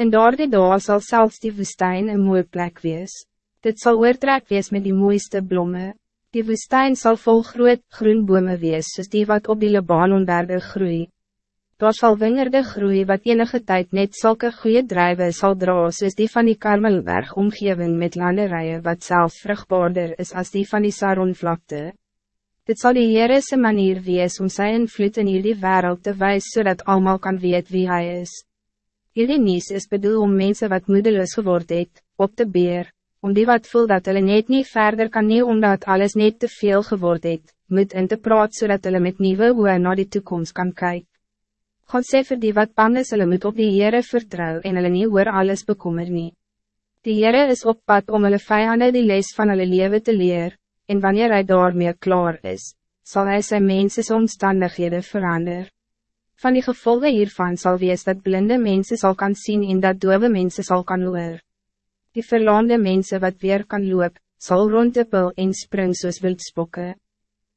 En daar die dag sal selfs die woestijn een mooie plek wees. Dit zal oortrek wees met die mooiste bloemen. Die woestijn zal vol groot groen bome wees, soos die wat op die Libanonberge groei. Daar sal wingerde groei wat enige tijd net zulke goede drijven zal dra, soos die van die Karmelberg omgeving met landerijen wat zelf vruchtbaarder is als die van die Saronvlakte. Dit zal die Heerese manier wees om sy invloed in hierdie wereld te wijs, zodat allemaal kan weet wie hij is. Hierdie nies is bedoel om mensen wat moedeloos geword het, op te beer, om die wat voel dat hulle net niet verder kan nie omdat alles net te veel geword het, moet in te praat zodat hulle met nieuwe hoe naar die toekomst kan kijken. God sê vir die wat bang is, hulle moet op die Heere vertrouw en hulle nie oor alles bekommer nie. Die Heere is op pad om hulle vijanden die les van hulle leven te leer, en wanneer hij daarmee klaar is, zal hij zijn mensen omstandighede veranderen. Van die gevolgen hiervan zal wees dat blinde mensen zal kan zien en dat dove mensen zal kan hoor. Die verlaande mensen wat weer kan loop, zal rondepel en spring soos wildspokke.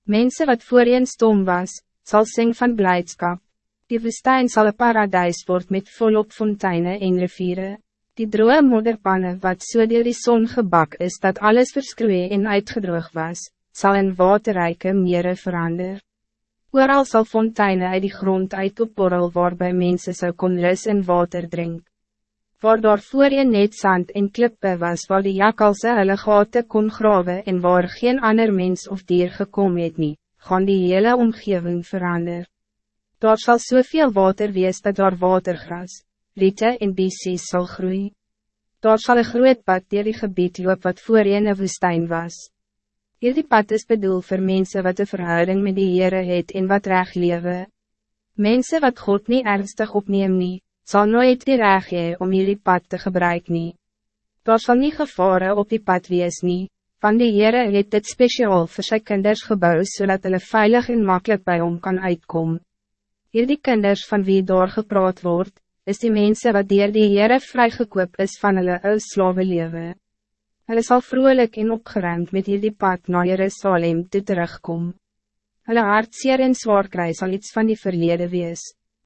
Mensen wat voorheen stom was, zal sing van blijdschap. Die woestijn zal een paradijs worden met volop fonteinen en rivieren. Die droge modderpanne wat so dier die zon gebak is dat alles verskroeie en uitgedroog was, zal in waterrijke mere verander. Ooral zal fonteinen uit die grond uit opborrel waarbij mensen zou kon rus en water drinken waar daar voor je net zand en klippe was waar die jakalse hulle gate kon grawe en waar geen ander mens of dier gekom het nie, gaan die hele omgeving verander. Daar zal soveel water wees dat daar watergras, riete en bisies sal groei. Daar zal een groot pad dier die gebied loop wat voor je een woestijn was. Hierdie pad is bedoel voor mensen wat de verhouding met die Heere het en wat recht lewe. Mensen wat God niet ernstig opneem nie, zal nooit die reg hee om hierdie pad te gebruiken. nie. Daar sal nie gevare op die pad wees nie, van die Heere het dit speciaal vir sy kinders gebouw zodat hulle veilig en makkelijk bij hom kan uitkom. Hierdie kinders van wie daar gepraat wordt, is die mensen wat dier die Heere vrygekoop is van hulle ou slawe lewe. Hulle sal vrolijk en opgeruimd met hierdie pad na Jerusalem toe terugkom. Hulle hartseer en zwaar kry sal iets van die verlede wees.